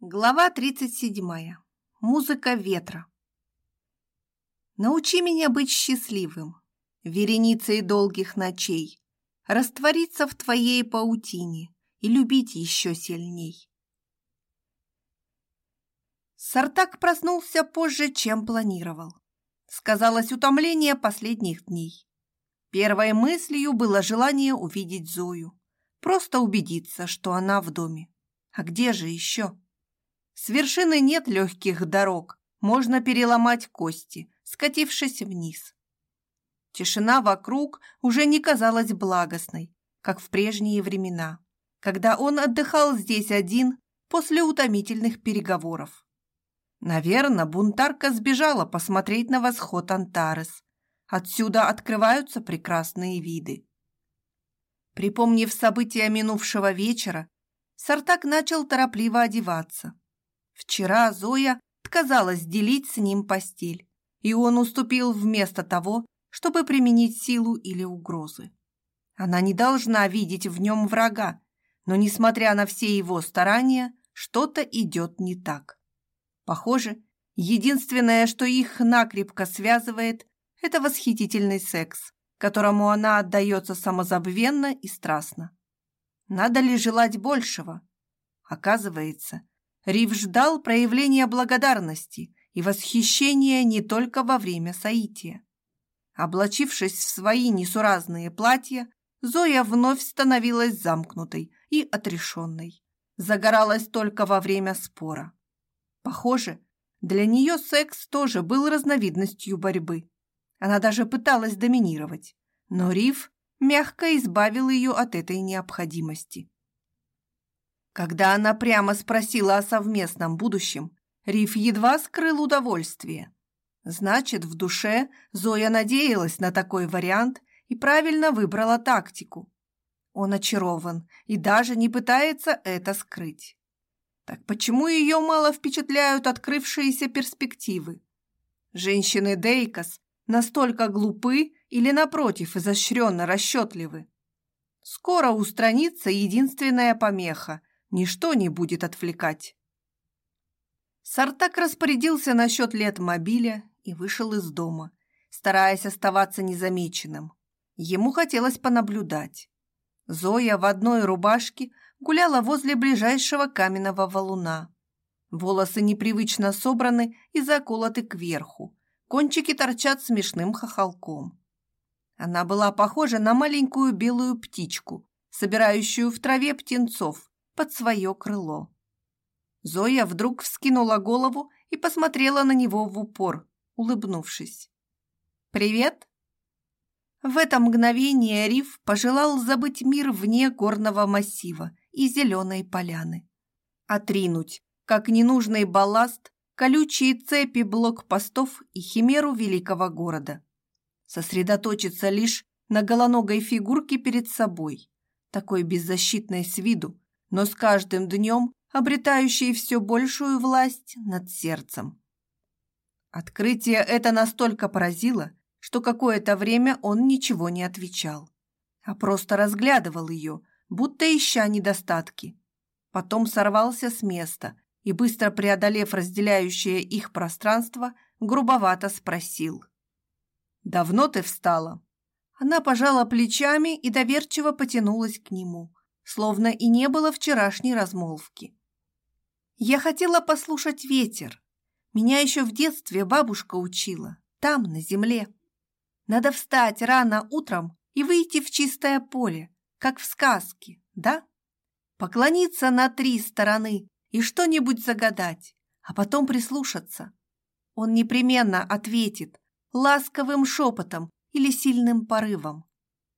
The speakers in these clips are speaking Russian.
Глава 37. Музыка ветра. Научи меня быть счастливым, вереницей долгих ночей, раствориться в твоей паутине и любить еще сильней. Сартак проснулся позже, чем планировал. Сказалось утомление последних дней. Первой мыслью было желание увидеть Зою, просто убедиться, что она в доме. А где же еще? С вершины нет легких дорог, можно переломать кости, скатившись вниз. Тишина вокруг уже не казалась благостной, как в прежние времена, когда он отдыхал здесь один после утомительных переговоров. Наверное, бунтарка сбежала посмотреть на восход Антарес. Отсюда открываются прекрасные виды. Припомнив события минувшего вечера, Сартак начал торопливо одеваться. Вчера Зоя отказалась делить с ним постель, и он уступил вместо того, чтобы применить силу или угрозы. Она не должна видеть в нем врага, но, несмотря на все его старания, что-то идет не так. Похоже, единственное, что их накрепко связывает, это восхитительный секс, которому она отдается самозабвенно и страстно. Надо ли желать большего? Оказывается, Рив ждал проявления благодарности и восхищения не только во время соития. Облачившись в свои несуразные платья, Зоя вновь становилась замкнутой и отрешенной. Загоралась только во время спора. Похоже, для нее секс тоже был разновидностью борьбы. Она даже пыталась доминировать, но Рив мягко избавил ее от этой необходимости. Когда она прямо спросила о совместном будущем, Риф едва скрыл удовольствие. Значит, в душе Зоя надеялась на такой вариант и правильно выбрала тактику. Он очарован и даже не пытается это скрыть. Так почему ее мало впечатляют открывшиеся перспективы? Женщины Дейкос настолько глупы или, напротив, изощренно расчетливы? Скоро устранится единственная помеха Ничто не будет отвлекать. Сартак распорядился насчет лет мобиля и вышел из дома, стараясь оставаться незамеченным. Ему хотелось понаблюдать. Зоя в одной рубашке гуляла возле ближайшего каменного валуна. Волосы непривычно собраны и заколоты кверху. Кончики торчат смешным хохолком. Она была похожа на маленькую белую птичку, собирающую в траве птенцов, под свое крыло. Зоя вдруг вскинула голову и посмотрела на него в упор, улыбнувшись. «Привет!» В это мгновение Риф пожелал забыть мир вне горного массива и зеленой поляны. Отринуть, как ненужный балласт, колючие цепи блокпостов и химеру великого города. Сосредоточиться лишь на голоногой фигурке перед собой, такой беззащитной с виду, но с каждым днем обретающий все большую власть над сердцем. Открытие это настолько поразило, что какое-то время он ничего не отвечал, а просто разглядывал ее, будто ища недостатки. Потом сорвался с места и, быстро преодолев разделяющее их пространство, грубовато спросил. «Давно ты встала?» Она пожала плечами и доверчиво потянулась к нему, словно и не было вчерашней размолвки. Я хотела послушать ветер. Меня еще в детстве бабушка учила, там, на земле. Надо встать рано утром и выйти в чистое поле, как в сказке, да? Поклониться на три стороны и что-нибудь загадать, а потом прислушаться. Он непременно ответит ласковым шепотом или сильным порывом.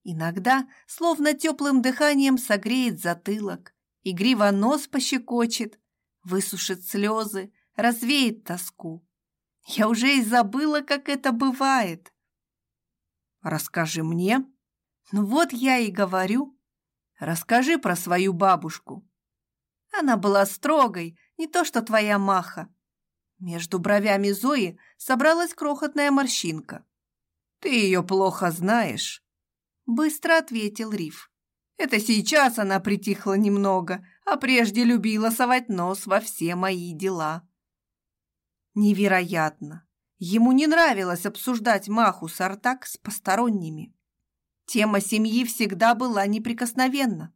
Иногда, словно теплым дыханием, согреет затылок, игриво нос пощекочет, высушит слезы, развеет тоску. Я уже и забыла, как это бывает. Расскажи мне. Ну вот я и говорю. Расскажи про свою бабушку. Она была строгой, не то что твоя маха. Между бровями Зои собралась крохотная морщинка. Ты ее плохо знаешь. Быстро ответил Риф. Это сейчас она притихла немного, а прежде любила совать нос во все мои дела. Невероятно! Ему не нравилось обсуждать Маху Сартак с посторонними. Тема семьи всегда была неприкосновенна,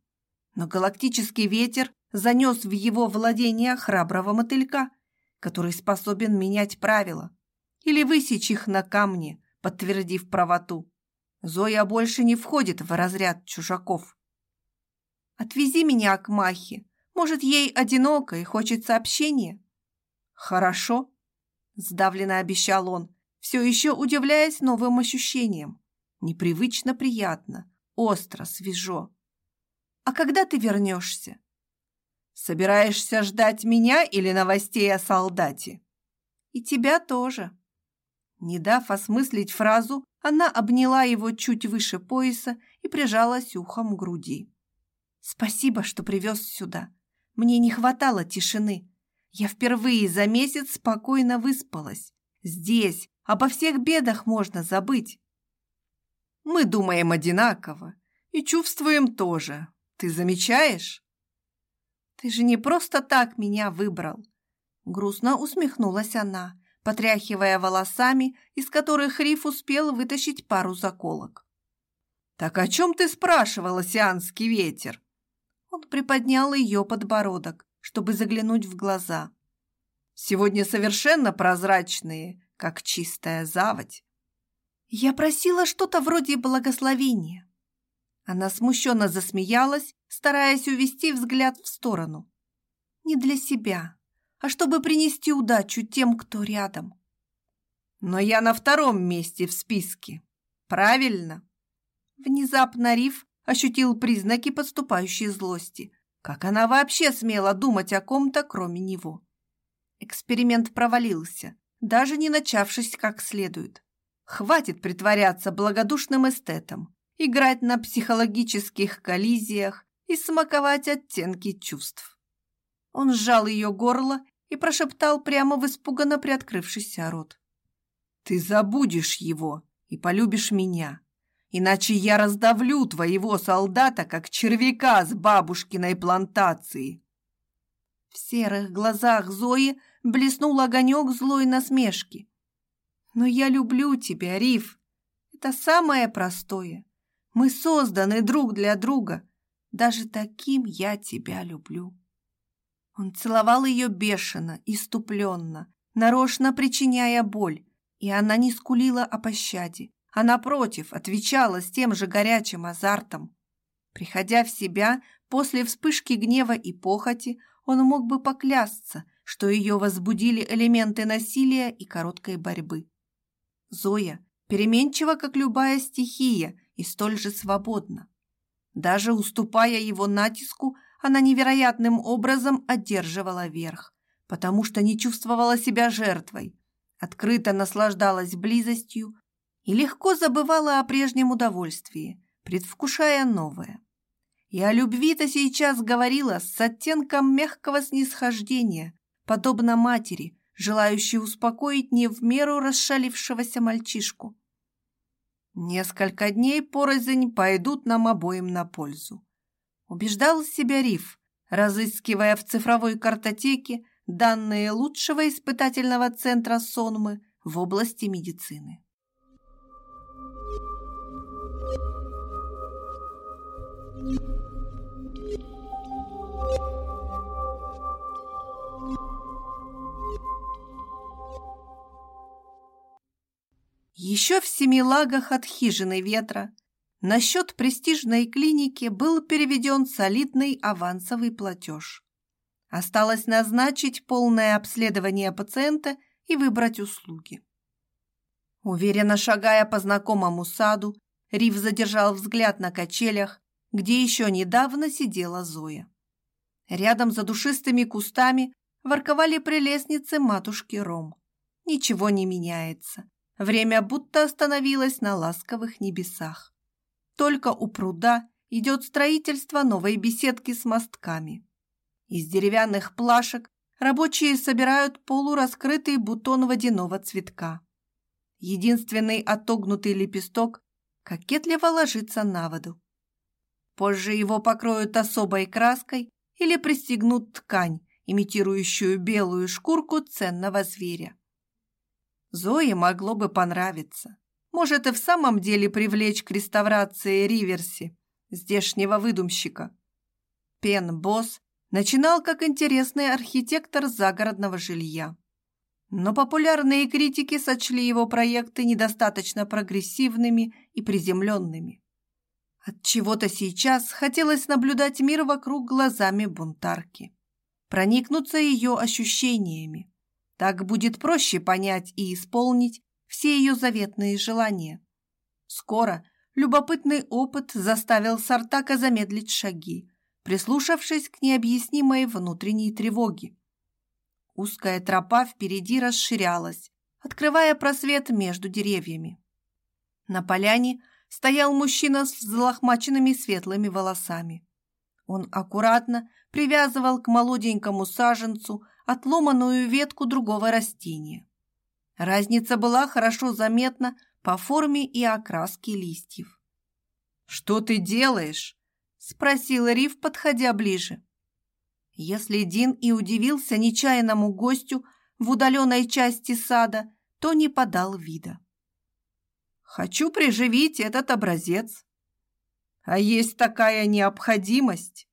но галактический ветер занес в его владение храброго мотылька, который способен менять правила или высечь их на камне, подтвердив правоту. Зоя больше не входит в разряд чужаков. «Отвези меня к Махе. Может, ей одиноко и хочется общения?» «Хорошо», — сдавленно обещал он, все еще удивляясь новым ощущениям. Непривычно приятно, остро, свежо. «А когда ты вернешься?» «Собираешься ждать меня или новостей о солдате?» «И тебя тоже». Не дав осмыслить фразу, она обняла его чуть выше пояса и прижалась ухом к груди. «Спасибо, что привез сюда. Мне не хватало тишины. Я впервые за месяц спокойно выспалась. Здесь обо всех бедах можно забыть. Мы думаем одинаково и чувствуем тоже. Ты замечаешь? Ты же не просто так меня выбрал. Грустно усмехнулась она, потряхивая волосами, из которых Риф успел вытащить пару заколок. «Так о чем ты спрашивала, сианский ветер?» Он приподнял ее подбородок, чтобы заглянуть в глаза. «Сегодня совершенно прозрачные, как чистая заводь». «Я просила что-то вроде благословения». Она смущенно засмеялась, стараясь увести взгляд в сторону. «Не для себя, а чтобы принести удачу тем, кто рядом». «Но я на втором месте в списке, правильно?» Внезапно Риф ощутил признаки подступающей злости. Как она вообще смела думать о ком-то, кроме него? Эксперимент провалился, даже не начавшись как следует. Хватит притворяться благодушным эстетом, играть на психологических коллизиях и смаковать оттенки чувств. Он сжал ее горло и прошептал прямо в испуганно приоткрывшийся рот. «Ты забудешь его и полюбишь меня, иначе я раздавлю твоего солдата, как червяка с бабушкиной плантации». В серых глазах Зои блеснул огонек злой насмешки. Но я люблю тебя, Риф. Это самое простое. Мы созданы друг для друга. Даже таким я тебя люблю. Он целовал ее бешено, иступленно, нарочно причиняя боль, и она не скулила о пощаде, а напротив отвечала с тем же горячим азартом. Приходя в себя после вспышки гнева и похоти, он мог бы поклясться, что ее возбудили элементы насилия и короткой борьбы. Зоя переменчива, как любая стихия, и столь же свободна. Даже уступая его натиску, она невероятным образом одерживала верх, потому что не чувствовала себя жертвой, открыто наслаждалась близостью и легко забывала о прежнем удовольствии, предвкушая новое. И о любви-то сейчас говорила с оттенком мягкого снисхождения, подобно матери, желающий успокоить не в меру расшалившегося мальчишку. Несколько дней порознь пойдут нам обоим на пользу. Убеждал себя Риф, разыскивая в цифровой картотеке данные лучшего испытательного центра Сонмы в области медицины. Еще в семи лагах от хижины ветра на счет престижной клиники был переведен солидный авансовый платеж. Осталось назначить полное обследование пациента и выбрать услуги. Уверенно шагая по знакомому саду, Рив задержал взгляд на качелях, где еще недавно сидела Зоя. Рядом за душистыми кустами ворковали прелестницы матушки Ром. Ничего не меняется. Время будто остановилось на ласковых небесах. Только у пруда идет строительство новой беседки с мостками. Из деревянных плашек рабочие собирают полураскрытый бутон водяного цветка. Единственный отогнутый лепесток кокетливо ложится на воду. Позже его покроют особой краской, или пристегнут ткань, имитирующую белую шкурку ценного зверя. Зое могло бы понравиться. Может и в самом деле привлечь к реставрации Риверси, здешнего выдумщика. Пен Босс начинал как интересный архитектор загородного жилья. Но популярные критики сочли его проекты недостаточно прогрессивными и приземленными. От чего-то сейчас хотелось наблюдать мир вокруг глазами бунтарки, проникнуться ее ощущениями. Так будет проще понять и исполнить все ее заветные желания. Скоро любопытный опыт заставил Сартака замедлить шаги, прислушавшись к необъяснимой внутренней тревоге. Узкая тропа впереди расширялась, открывая просвет между деревьями. На поляне стоял мужчина с взлохмаченными светлыми волосами. Он аккуратно привязывал к молоденькому саженцу отломанную ветку другого растения. Разница была хорошо заметна по форме и окраске листьев. «Что ты делаешь?» – спросил Риф, подходя ближе. Если Дин и удивился нечаянному гостю в удаленной части сада, то не подал вида. «Хочу приживить этот образец. А есть такая необходимость.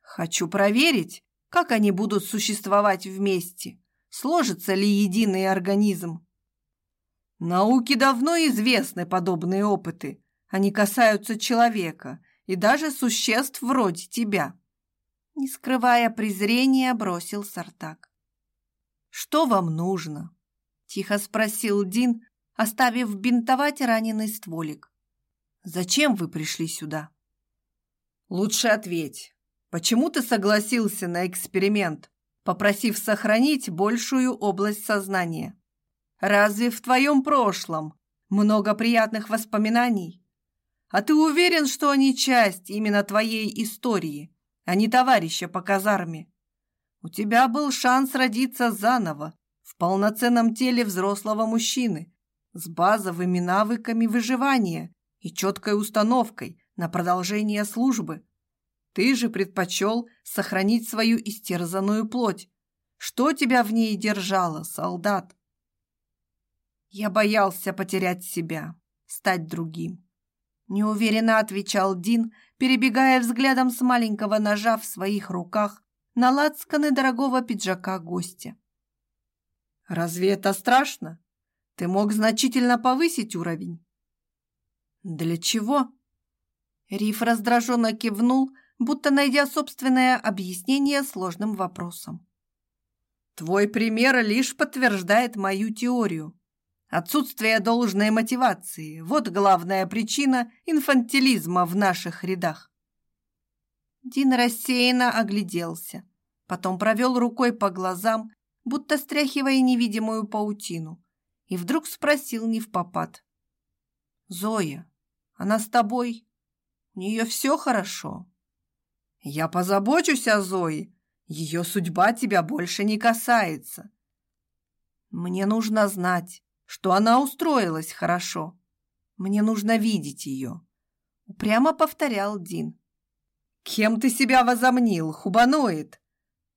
Хочу проверить, как они будут существовать вместе, сложится ли единый организм. Науке давно известны подобные опыты. Они касаются человека и даже существ вроде тебя не скрывая презрения, бросил Сартак. «Что вам нужно?» – тихо спросил Дин, оставив бинтовать раненый стволик. «Зачем вы пришли сюда?» «Лучше ответь, почему ты согласился на эксперимент, попросив сохранить большую область сознания? Разве в твоем прошлом много приятных воспоминаний? А ты уверен, что они часть именно твоей истории?» а не товарища по казарме. У тебя был шанс родиться заново, в полноценном теле взрослого мужчины, с базовыми навыками выживания и четкой установкой на продолжение службы. Ты же предпочел сохранить свою истерзанную плоть. Что тебя в ней держало, солдат? Я боялся потерять себя, стать другим. Неуверенно отвечал Дин, перебегая взглядом с маленького ножа в своих руках на лацканы дорогого пиджака гостя. «Разве это страшно? Ты мог значительно повысить уровень». «Для чего?» Риф раздраженно кивнул, будто найдя собственное объяснение сложным вопросом. «Твой пример лишь подтверждает мою теорию. Отсутствие должной мотивации – вот главная причина инфантилизма в наших рядах. Дин рассеянно огляделся, потом провел рукой по глазам, будто стряхивая невидимую паутину, и вдруг спросил не в попад. «Зоя, она с тобой? У нее все хорошо?» «Я позабочусь о Зое. Ее судьба тебя больше не касается». «Мне нужно знать, что она устроилась хорошо. Мне нужно видеть ее. Упрямо повторял Дин. «Кем ты себя возомнил, хубаноид?»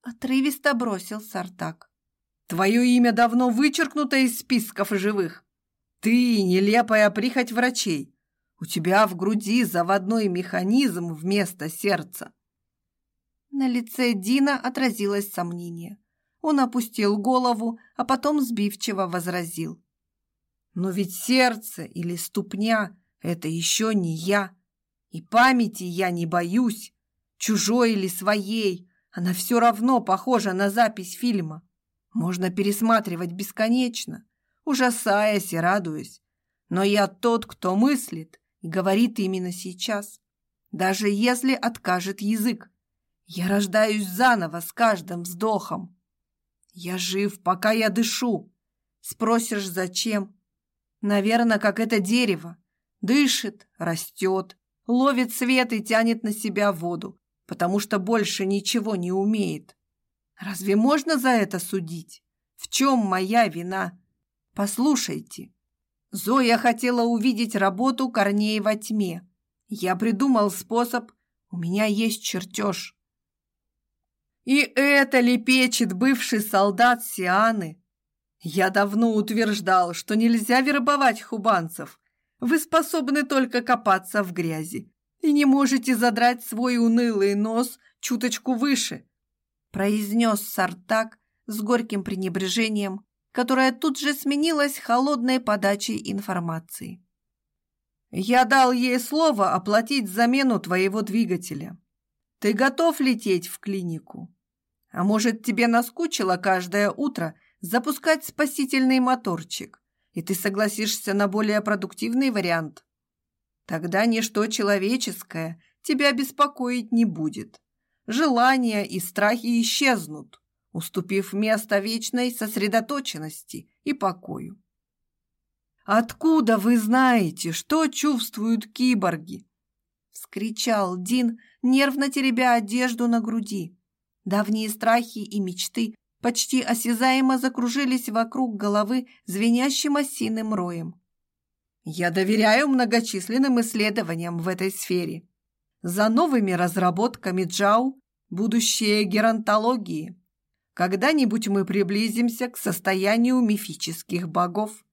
Отрывисто бросил Сартак. «Твое имя давно вычеркнуто из списков живых. Ты нелепая прихоть врачей. У тебя в груди заводной механизм вместо сердца». На лице Дина отразилось сомнение. Он опустил голову, а потом сбивчиво возразил. Но ведь сердце или ступня – это еще не я. И памяти я не боюсь, чужой или своей. Она все равно похожа на запись фильма. Можно пересматривать бесконечно, ужасаясь и радуясь. Но я тот, кто мыслит и говорит именно сейчас. Даже если откажет язык. Я рождаюсь заново с каждым вздохом. Я жив, пока я дышу. Спросишь, зачем? Наверное, как это дерево. Дышит, растет, ловит свет и тянет на себя воду, потому что больше ничего не умеет. Разве можно за это судить? В чем моя вина? Послушайте. Зоя хотела увидеть работу корней во тьме. Я придумал способ. У меня есть чертеж. И это лепечет бывший солдат Сианы. Я давно утверждал, что нельзя вербовать хубанцев. Вы способны только копаться в грязи и не можете задрать свой унылый нос чуточку выше, произнес Сартак с горьким пренебрежением, которое тут же сменилось холодной подачей информации. Я дал ей слово оплатить замену твоего двигателя. Ты готов лететь в клинику? А может, тебе наскучило каждое утро запускать спасительный моторчик, и ты согласишься на более продуктивный вариант? Тогда ничто человеческое тебя беспокоить не будет. Желания и страхи исчезнут, уступив место вечной сосредоточенности и покою. «Откуда вы знаете, что чувствуют киборги?» — вскричал Дин, нервно теребя одежду на груди. Давние страхи и мечты почти осязаемо закружились вокруг головы звенящим осиным роем. Я доверяю многочисленным исследованиям в этой сфере. За новыми разработками Джау будущее геронтологии. Когда-нибудь мы приблизимся к состоянию мифических богов.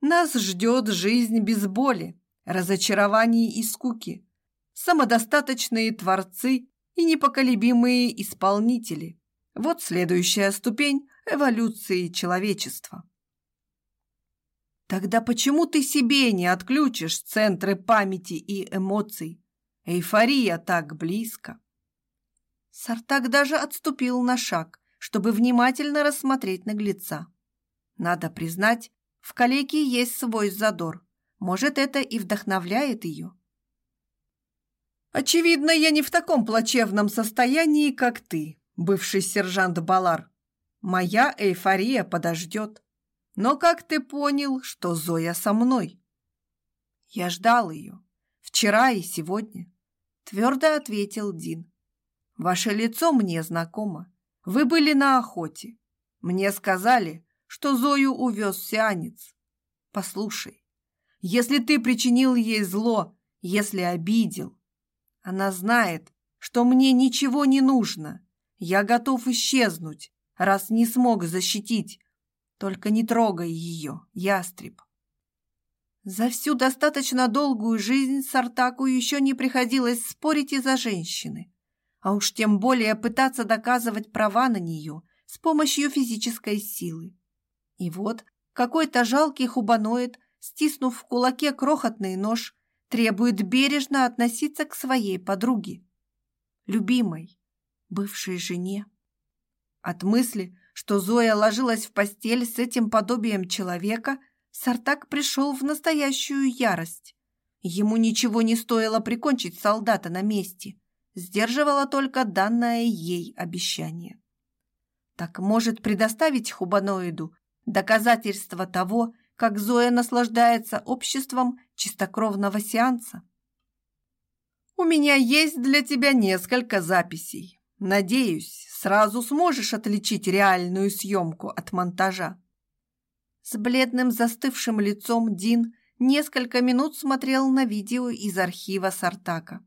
Нас ждет жизнь без боли, разочарований и скуки. Самодостаточные творцы и непоколебимые исполнители. Вот следующая ступень эволюции человечества. Тогда почему ты себе не отключишь центры памяти и эмоций? Эйфория так близко. Сартак даже отступил на шаг, чтобы внимательно рассмотреть наглеца. Надо признать, в калеке есть свой задор. Может, это и вдохновляет ее. Очевидно, я не в таком плачевном состоянии, как ты, бывший сержант Балар. Моя эйфория подождет. Но как ты понял, что Зоя со мной? Я ждал ее. Вчера и сегодня. Твердо ответил Дин. Ваше лицо мне знакомо. Вы были на охоте. Мне сказали, что Зою увез сианец. Послушай, если ты причинил ей зло, если обидел, она знает, что мне ничего не нужно. Я готов исчезнуть, раз не смог защитить, только не трогай ее, ястреб. За всю достаточно долгую жизнь Сартаку еще не приходилось спорить из-за женщины, а уж тем более пытаться доказывать права на нее с помощью физической силы. И вот какой-то жалкий хубаноид, стиснув в кулаке крохотный нож, требует бережно относиться к своей подруге, любимой, бывшей жене. От мысли, что Зоя ложилась в постель с этим подобием человека, Сартак пришел в настоящую ярость. Ему ничего не стоило прикончить солдата на месте, сдерживало только данное ей обещание. Так может предоставить хубаноиду доказательство того, как Зоя наслаждается обществом чистокровного сеанса? «У меня есть для тебя несколько записей. Надеюсь, сразу сможешь отличить реальную съемку от монтажа. С бледным застывшим лицом Дин несколько минут смотрел на видео из архива Сартака.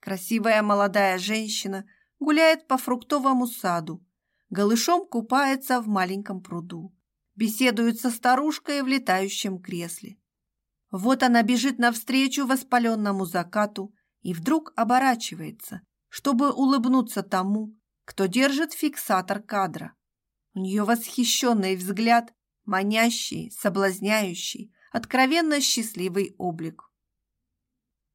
Красивая молодая женщина гуляет по фруктовому саду, голышом купается в маленьком пруду, беседует со старушкой в летающем кресле. Вот она бежит навстречу воспаленному закату и вдруг оборачивается, чтобы улыбнуться тому, кто держит фиксатор кадра. У нее восхищенный взгляд, манящий, соблазняющий, откровенно счастливый облик.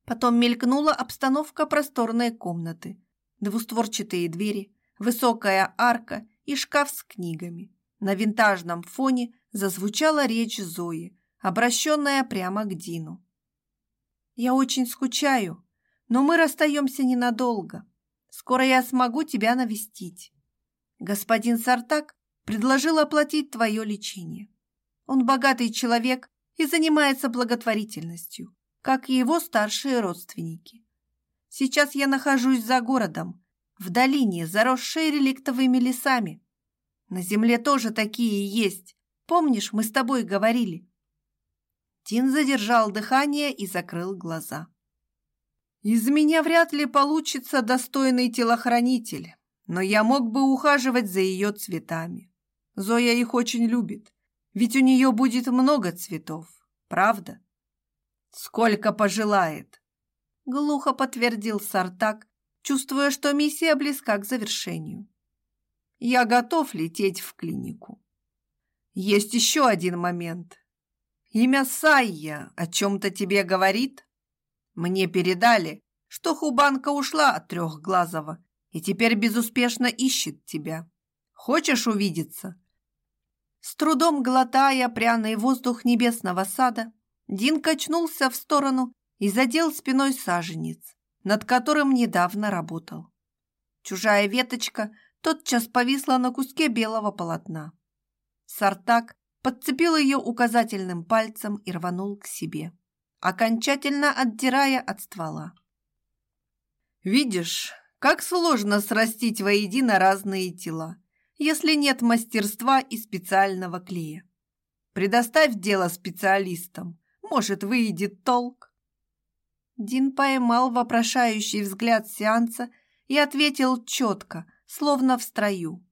Потом мелькнула обстановка просторной комнаты, двустворчатые двери, высокая арка и шкаф с книгами. На винтажном фоне зазвучала речь Зои, обращенная прямо к Дину. «Я очень скучаю, но мы расстаемся ненадолго. Скоро я смогу тебя навестить. Господин Сартак предложил оплатить твое лечение. Он богатый человек и занимается благотворительностью, как и его старшие родственники. Сейчас я нахожусь за городом, в долине, заросшей реликтовыми лесами. На земле тоже такие есть. Помнишь, мы с тобой говорили?» Тин задержал дыхание и закрыл глаза. Из меня вряд ли получится достойный телохранитель, но я мог бы ухаживать за ее цветами. Зоя их очень любит, ведь у нее будет много цветов, правда? Сколько пожелает, глухо подтвердил Сартак, чувствуя, что миссия близка к завершению. Я готов лететь в клинику. Есть еще один момент. Имя Сайя о чем-то тебе говорит? Мне передали, что Хубанка ушла от Трехглазого и теперь безуспешно ищет тебя. Хочешь увидеться?» С трудом глотая пряный воздух небесного сада, Дин качнулся в сторону и задел спиной саженец, над которым недавно работал. Чужая веточка тотчас повисла на куске белого полотна. Сартак подцепил ее указательным пальцем и рванул к себе, окончательно отдирая от ствола. «Видишь, как сложно срастить воедино разные тела, если нет мастерства и специального клея. Предоставь дело специалистам, может, выйдет толк». Дин поймал вопрошающий взгляд сеанса и ответил четко, словно в строю.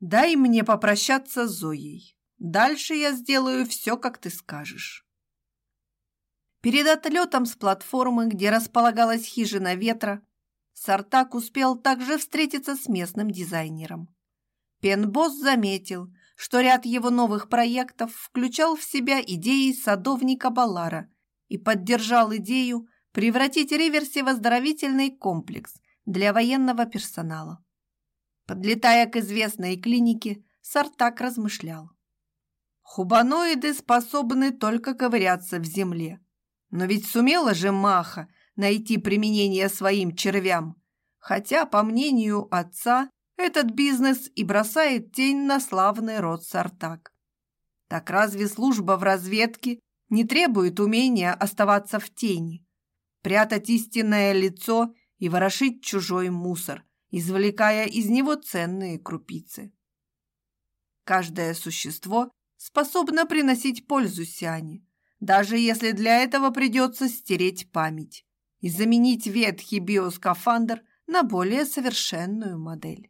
«Дай мне попрощаться с Зоей. Дальше я сделаю все, как ты скажешь». Перед отлетом с платформы, где располагалась хижина ветра, Сартак успел также встретиться с местным дизайнером. Пенбосс заметил, что ряд его новых проектов включал в себя идеи садовника Балара и поддержал идею превратить Риверси в оздоровительный комплекс для военного персонала. Подлетая к известной клинике, Сартак размышлял. Хубаноиды способны только ковыряться в земле. Но ведь сумела же Маха найти применение своим червям. Хотя, по мнению отца, этот бизнес и бросает тень на славный род Сартак. Так разве служба в разведке не требует умения оставаться в тени, прятать истинное лицо и ворошить чужой мусор, извлекая из него ценные крупицы? Каждое существо способно приносить пользу Сиане, даже если для этого придется стереть память и заменить ветхий биоскафандр на более совершенную модель.